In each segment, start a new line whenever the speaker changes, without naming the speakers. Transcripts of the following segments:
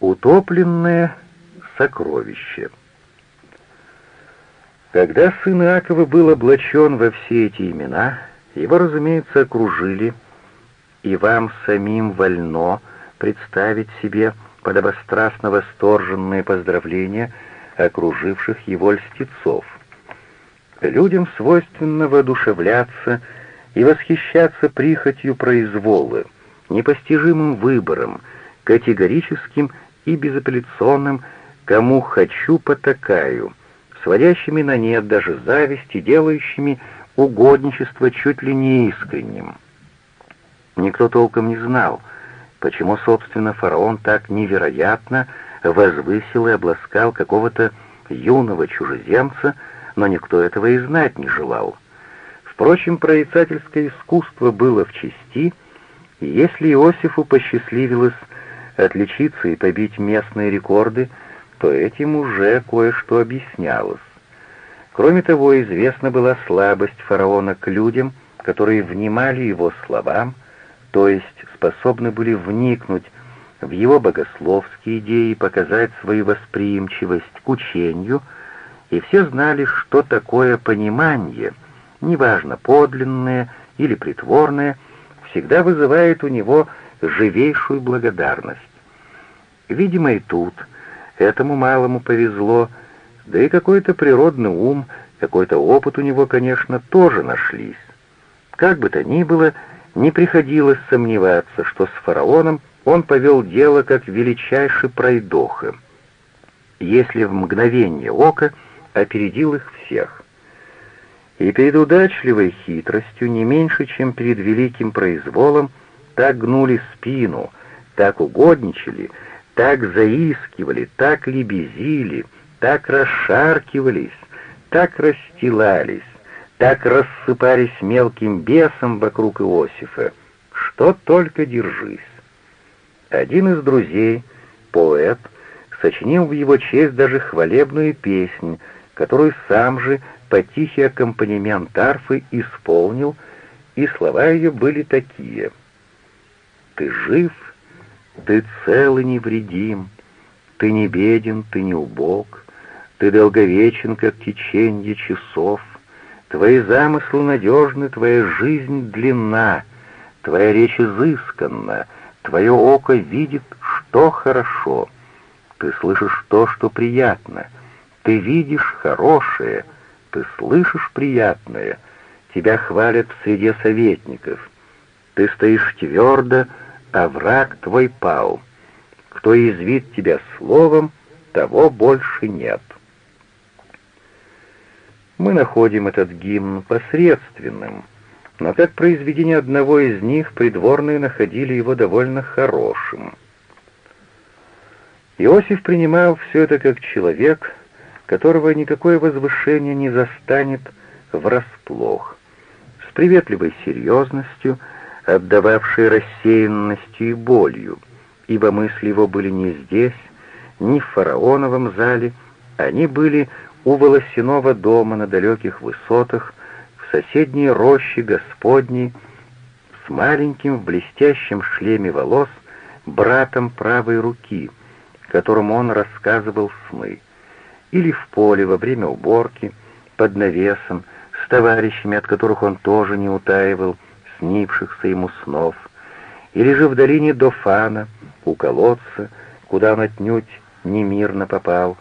Утопленное сокровище. Когда сын Иакова был облачен во все эти имена, его, разумеется, окружили, и вам самим вольно представить себе подобострастно восторженные поздравления окруживших его льстецов. Людям свойственно воодушевляться и восхищаться прихотью произвола, непостижимым выбором, категорическим и безапелляционным «кому хочу, потакаю», сводящими на нет даже зависти, делающими угодничество чуть ли не искренним. Никто толком не знал, почему, собственно, фараон так невероятно возвысил и обласкал какого-то юного чужеземца, но никто этого и знать не желал. Впрочем, прорицательское искусство было в чести, и если Иосифу посчастливилось отличиться и побить местные рекорды, то этим уже кое-что объяснялось. Кроме того, известна была слабость фараона к людям, которые внимали его словам, то есть способны были вникнуть в его богословские идеи и показать свою восприимчивость к учению, и все знали, что такое понимание, неважно подлинное или притворное, всегда вызывает у него живейшую благодарность. Видимо, и тут этому малому повезло, да и какой-то природный ум, какой-то опыт у него, конечно, тоже нашлись. Как бы то ни было, не приходилось сомневаться, что с фараоном он повел дело как величайший пройдоха, если в мгновение ока опередил их всех. И перед удачливой хитростью не меньше, чем перед великим произволом, так гнули спину, так угодничали, так заискивали, так лебезили, так расшаркивались, так расстилались, так рассыпались мелким бесом вокруг Иосифа, что только держись. Один из друзей, поэт, сочинил в его честь даже хвалебную песнь, которую сам же по тихий аккомпанемент арфы исполнил, и слова ее были такие. «Ты жив, ты цел и невредим, ты не беден, ты не убог, ты долговечен, как теченье часов, твои замыслы надежны, твоя жизнь длинна, твоя речь изысканна, твое око видит, что хорошо, ты слышишь то, что приятно, ты видишь хорошее, ты слышишь приятное, тебя хвалят в среде советников, ты стоишь твердо, а враг твой пал. Кто извит тебя словом, того больше нет. Мы находим этот гимн посредственным, но как произведение одного из них придворные находили его довольно хорошим. Иосиф принимал все это как человек, которого никакое возвышение не застанет врасплох, с приветливой серьезностью, отдававшей рассеянностью и болью, ибо мысли его были не здесь, не в фараоновом зале, они были у волосяного дома на далеких высотах, в соседней роще Господней, с маленьким в блестящем шлеме волос братом правой руки, которому он рассказывал сны, или в поле во время уборки, под навесом, с товарищами, от которых он тоже не утаивал снившихся ему снов, или же в долине Дофана, у колодца, куда он отнюдь немирно попал.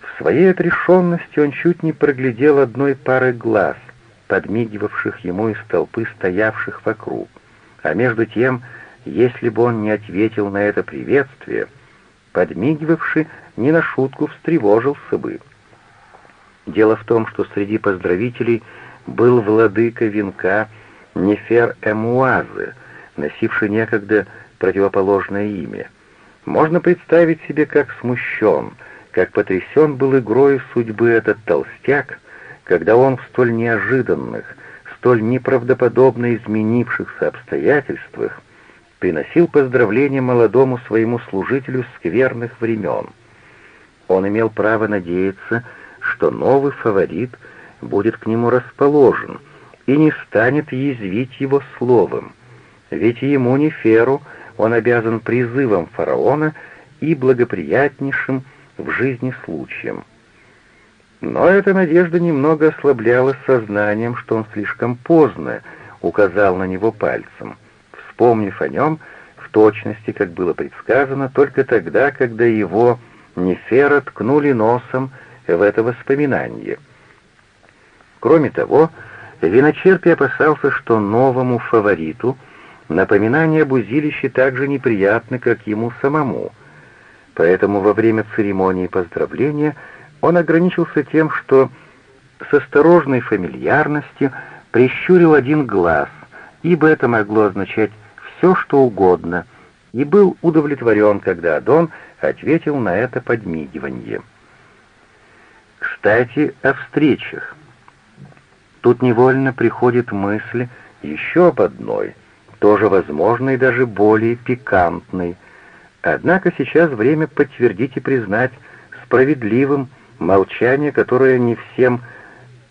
В своей отрешенности он чуть не проглядел одной пары глаз, подмигивавших ему из толпы стоявших вокруг, а между тем, если бы он не ответил на это приветствие, подмигивавший не на шутку встревожился бы. Дело в том, что среди поздравителей был владыка венка Нефер Эмуазы, носивший некогда противоположное имя. Можно представить себе, как смущен, как потрясен был игрой судьбы этот толстяк, когда он в столь неожиданных, столь неправдоподобно изменившихся обстоятельствах приносил поздравления молодому своему служителю скверных времен. Он имел право надеяться, что новый фаворит будет к нему расположен и не станет язвить его словом, ведь ему, Неферу, он обязан призывом фараона и благоприятнейшим в жизни случаем. Но эта надежда немного ослабляла сознанием, что он слишком поздно указал на него пальцем, вспомнив о нем в точности, как было предсказано, только тогда, когда его Нефера ткнули носом в это воспоминание. Кроме того, Виночерпий опасался, что новому фавориту напоминание об узилище так же неприятно, как ему самому, поэтому во время церемонии поздравления он ограничился тем, что с осторожной фамильярностью прищурил один глаз, ибо это могло означать все, что угодно, и был удовлетворен, когда Адон ответил на это подмигивание. Кстати, о встречах. Тут невольно приходит мысль еще об одной, тоже возможной даже более пикантной. Однако сейчас время подтвердить и признать справедливым молчание, которое не всем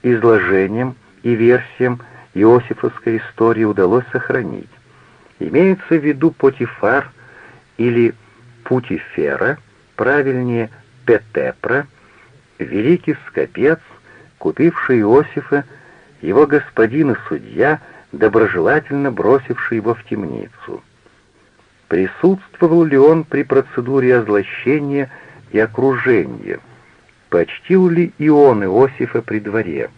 изложениям и версиям иосифовской истории удалось сохранить. Имеется в виду Потифар или Путифера, правильнее Петепра, великий скопец, купивший Иосифа, его господин и судья, доброжелательно бросивший его в темницу. Присутствовал ли он при процедуре озлощения и окружения? Почтил ли и он Иосифа при дворе,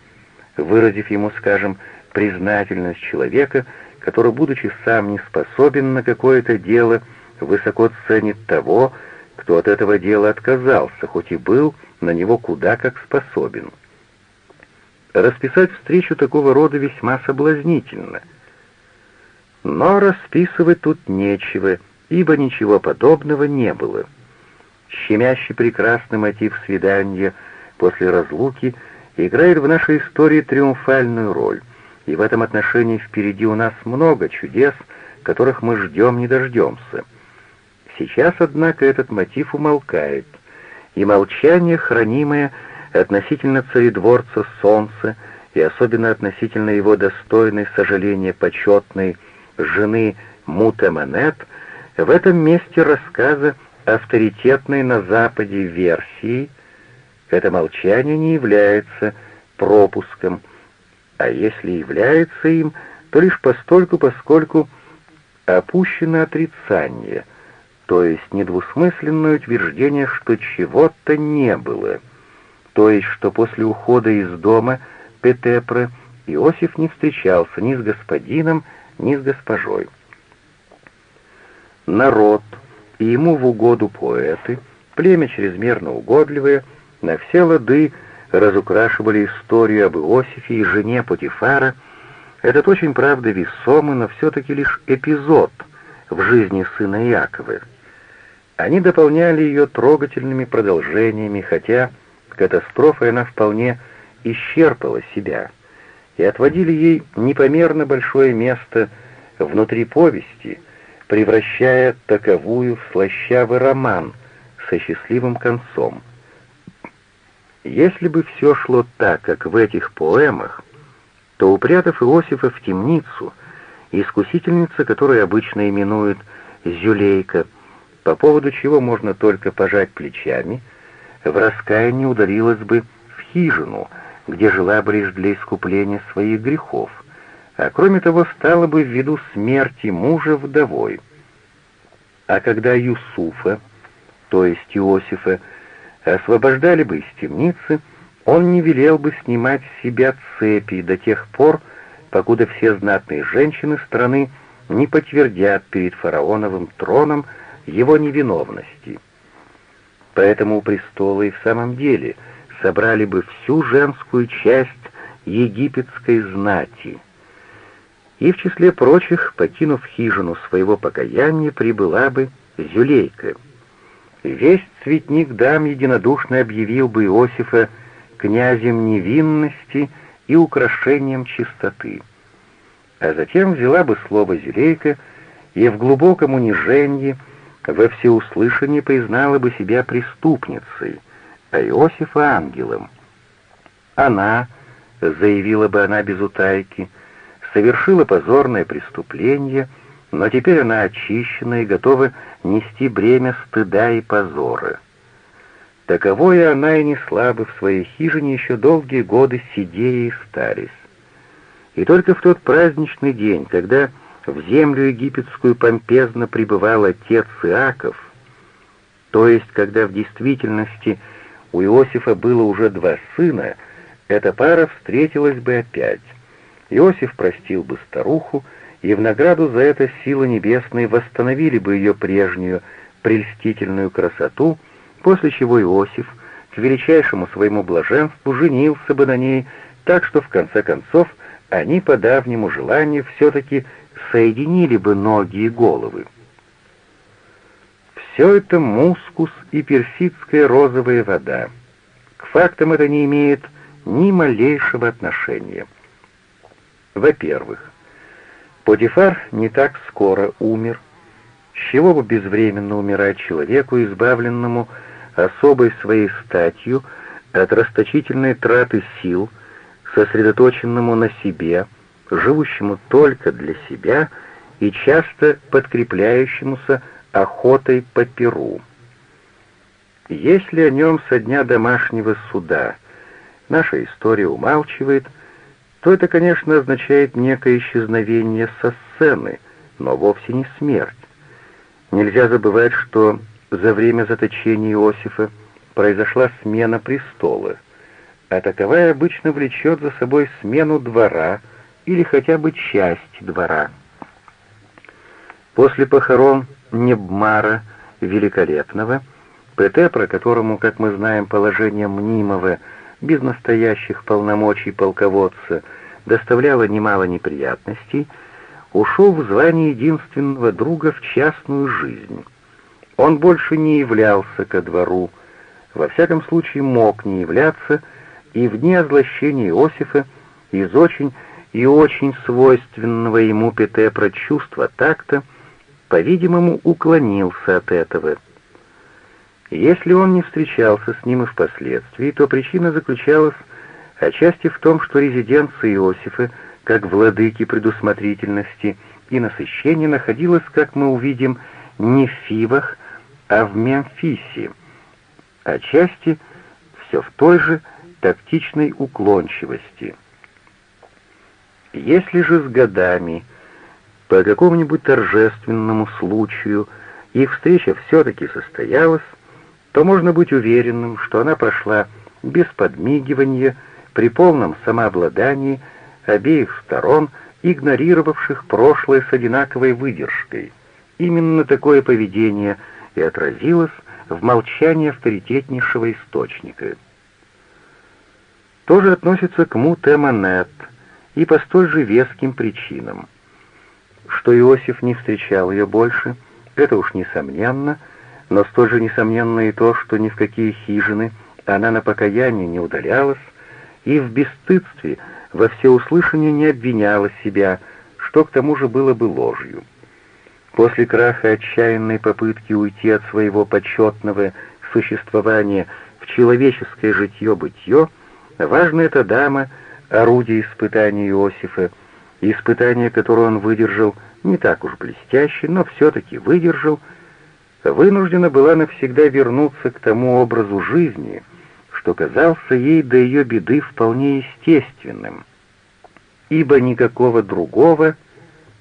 выразив ему, скажем, признательность человека, который, будучи сам не способен на какое-то дело, высоко ценит того, кто от этого дела отказался, хоть и был на него куда как способен. Расписать встречу такого рода весьма соблазнительно. Но расписывать тут нечего, ибо ничего подобного не было. Щемящий прекрасный мотив свидания после разлуки играет в нашей истории триумфальную роль, и в этом отношении впереди у нас много чудес, которых мы ждем не дождемся. Сейчас, однако, этот мотив умолкает, и молчание, хранимое относительно царедворца Солнца и особенно относительно его достойной сожаления почетной жены Мутаманет, в этом месте рассказа авторитетной на Западе версии, это молчание не является пропуском, а если является им, то лишь постольку, поскольку опущено отрицание — то есть недвусмысленное утверждение, что чего-то не было, то есть что после ухода из дома Петепры Иосиф не встречался ни с господином, ни с госпожой. Народ и ему в угоду поэты, племя чрезмерно угодливое, на все лады разукрашивали историю об Иосифе и жене Путифара. Этот очень, правда, весомый, но все-таки лишь эпизод в жизни сына Иакова. Они дополняли ее трогательными продолжениями, хотя катастрофой она вполне исчерпала себя, и отводили ей непомерно большое место внутри повести, превращая таковую в слащавый роман со счастливым концом. Если бы все шло так, как в этих поэмах, то, упрятав Иосифа в темницу, искусительница, которую обычно именуют Зюлейка, по поводу чего можно только пожать плечами, в раскаянии удалилась бы в хижину, где жила бы лишь для искупления своих грехов, а кроме того стала бы в виду смерти мужа вдовой. А когда Юсуфа, то есть Иосифа, освобождали бы из темницы, он не велел бы снимать с себя цепи до тех пор, покуда все знатные женщины страны не подтвердят перед фараоновым троном его невиновности. Поэтому у престола и в самом деле собрали бы всю женскую часть египетской знати. И в числе прочих, покинув хижину своего покаяния, прибыла бы Зюлейка. Весь цветник дам единодушно объявил бы Иосифа князем невинности и украшением чистоты. А затем взяла бы слово Зюлейка и в глубоком унижении во всеуслышание признала бы себя преступницей, а Иосифа ангелом. Она, заявила бы она без утайки, совершила позорное преступление но теперь она очищена и готова нести бремя стыда и позора. Таковое она и несла бы в своей хижине еще долгие годы сидея и старясь. И только в тот праздничный день, когда в землю египетскую помпезно пребывал отец Иаков, то есть когда в действительности у Иосифа было уже два сына, эта пара встретилась бы опять. Иосиф простил бы старуху, и в награду за это силы небесные восстановили бы ее прежнюю прельстительную красоту, после чего Иосиф, к величайшему своему блаженству, женился бы на ней, так что в конце концов они по давнему желанию все-таки соединили бы ноги и головы. Все это мускус и персидская розовая вода. К фактам это не имеет ни малейшего отношения. Во-первых, Потифар не так скоро умер. С чего бы безвременно умирать человеку, избавленному особой своей статью от расточительной траты сил, сосредоточенному на себе, живущему только для себя и часто подкрепляющемуся охотой по перу. Если о нем со дня домашнего суда наша история умалчивает, то это, конечно, означает некое исчезновение со сцены, но вовсе не смерть. Нельзя забывать, что за время заточения Иосифа произошла смена престола, а таковая обычно влечет за собой смену двора или хотя бы часть двора. После похорон Небмара Великолепного, Петепра, которому, как мы знаем, положение мнимого, без настоящих полномочий полководца, доставляло немало неприятностей, ушел в звание единственного друга в частную жизнь. Он больше не являлся ко двору, во всяком случае мог не являться, и в дни озлощения Иосифа из очень и очень свойственного ему Петепра чувства такта, по-видимому, уклонился от этого. Если он не встречался с ним и впоследствии, то причина заключалась отчасти в том, что резиденция Иосифа, как владыки предусмотрительности и насыщения, находилась, как мы увидим, не в Фивах, а в Мемфисе, отчасти все в той же тактичной уклончивости. Если же с годами по какому-нибудь торжественному случаю их встреча все-таки состоялась, то можно быть уверенным, что она прошла без подмигивания, при полном самообладании обеих сторон, игнорировавших прошлое с одинаковой выдержкой. Именно такое поведение и отразилось в молчании авторитетнейшего источника. Тоже относится к Мутеманет и по столь же веским причинам. Что Иосиф не встречал ее больше, это уж несомненно, но столь же несомненно и то, что ни в какие хижины она на покаяние не удалялась и в бесстыдстве во всеуслышание не обвиняла себя, что к тому же было бы ложью. После краха отчаянной попытки уйти от своего почетного существования в человеческое житье-бытье, важна эта дама, орудие испытания Иосифа, испытание, которое он выдержал не так уж блестяще, но все-таки выдержал, вынуждена была навсегда вернуться к тому образу жизни, что казался ей до ее беды вполне естественным, ибо никакого другого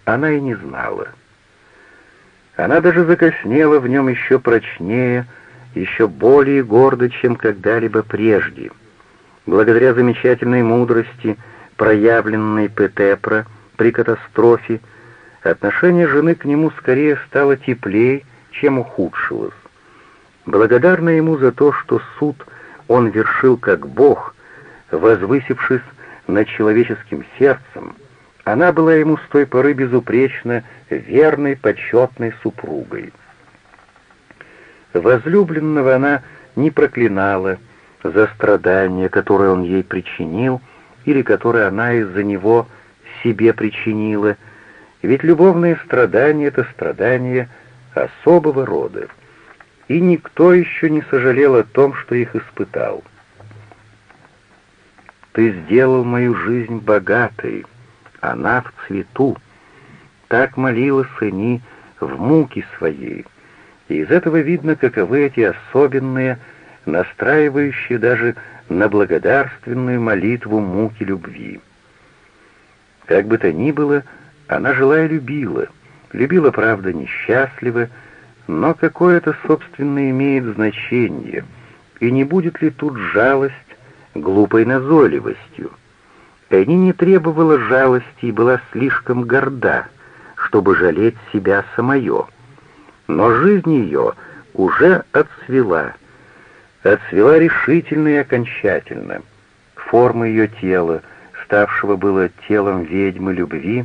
она и не знала. Она даже закоснела в нем еще прочнее, еще более гордо, чем когда-либо прежде. Благодаря замечательной мудрости, проявленной Петепра при катастрофе, отношение жены к нему скорее стало теплее, чем ухудшилось. Благодарна ему за то, что суд он вершил как Бог, возвысившись над человеческим сердцем, она была ему с той поры безупречно верной, почетной супругой. Возлюбленного она не проклинала за страдания, которые он ей причинил, или которые она из-за него себе причинила, ведь любовные страдания — это страдания особого рода, и никто еще не сожалел о том, что их испытал. «Ты сделал мою жизнь богатой», она в цвету. Так молилась Эни в муке своей. И из этого видно, каковы эти особенные, настраивающие даже на благодарственную молитву муки любви. Как бы то ни было, она жила и любила. Любила, правда, несчастливо, но какое-то собственное имеет значение, и не будет ли тут жалость глупой назойливостью? Эни не требовала жалости и была слишком горда, чтобы жалеть себя самое. Но жизнь ее уже отцвела, отцвела решительно и окончательно. Форма ее тела, ставшего было телом ведьмы любви,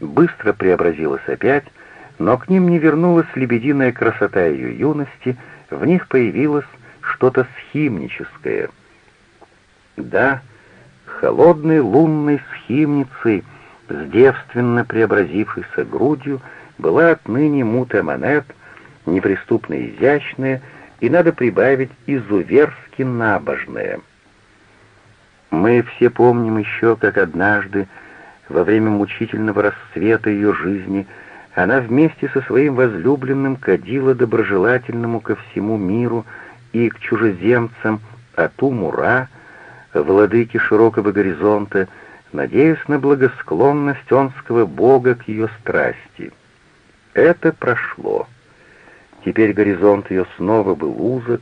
быстро преобразилась опять, но к ним не вернулась лебединая красота ее юности, в них появилось что-то схимническое. Да, холодной лунной схимницей, с девственно преобразившейся грудью, была отныне мута монет, неприступно изящная, и надо прибавить изуверски набожная. Мы все помним еще, как однажды, во время мучительного расцвета ее жизни, она вместе со своим возлюбленным кадила доброжелательному ко всему миру и к чужеземцам Ату-Мура, владыке широкого горизонта, надеясь на благосклонность онского бога к ее страсти. Это прошло. Теперь горизонт ее снова был узок,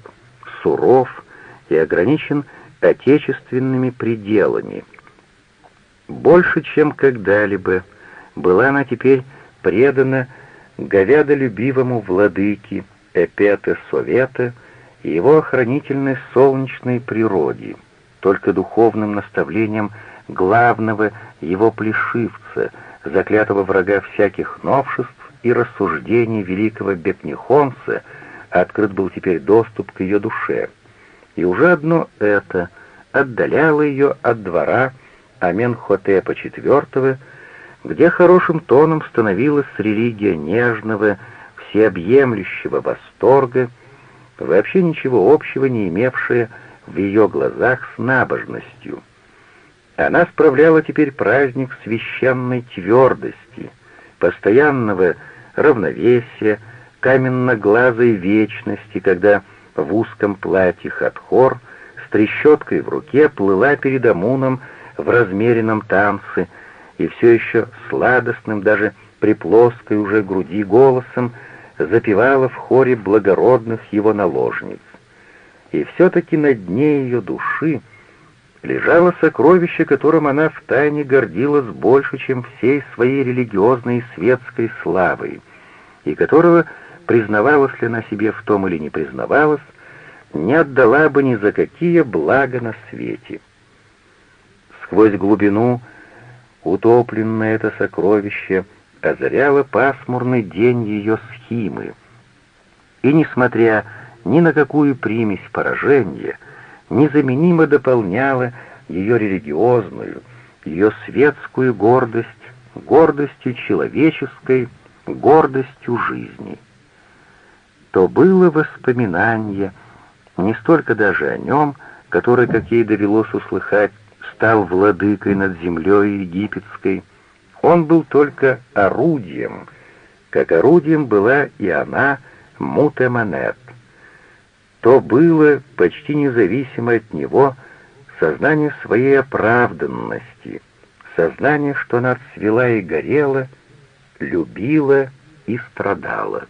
суров и ограничен отечественными пределами. Больше, чем когда-либо, была она теперь предана говядолюбивому владыке Эпета Совета и его охранительной солнечной природе — только духовным наставлением главного его плешивца, заклятого врага всяких новшеств и рассуждений великого Бепнихонца, открыт был теперь доступ к ее душе. И уже одно это отдаляло ее от двора Аменхотепа IV, где хорошим тоном становилась религия нежного, всеобъемлющего восторга, вообще ничего общего не имевшая в ее глазах с набожностью. Она справляла теперь праздник священной твердости, постоянного равновесия, каменноглазой вечности, когда в узком платье Хатхор с трещоткой в руке плыла перед Амуном в размеренном танце и все еще сладостным, даже при плоской уже груди голосом запевала в хоре благородных его наложниц. И все-таки на дне ее души лежало сокровище, которым она втайне гордилась больше, чем всей своей религиозной и светской славой, и которого, признавалась ли она себе в том или не признавалась, не отдала бы ни за какие блага на свете. Сквозь глубину утопленное это сокровище озаряло пасмурный день ее схимы, и, несмотря ни на какую примесь поражения, незаменимо дополняла ее религиозную, ее светскую гордость, гордостью человеческой, гордостью жизни. То было воспоминание не столько даже о нем, который, как ей довелось услыхать, стал владыкой над землей египетской, он был только орудием, как орудием была и она, Мутеманет то было, почти независимо от него, сознание своей оправданности, сознание, что она цвела и горела, любила и страдала.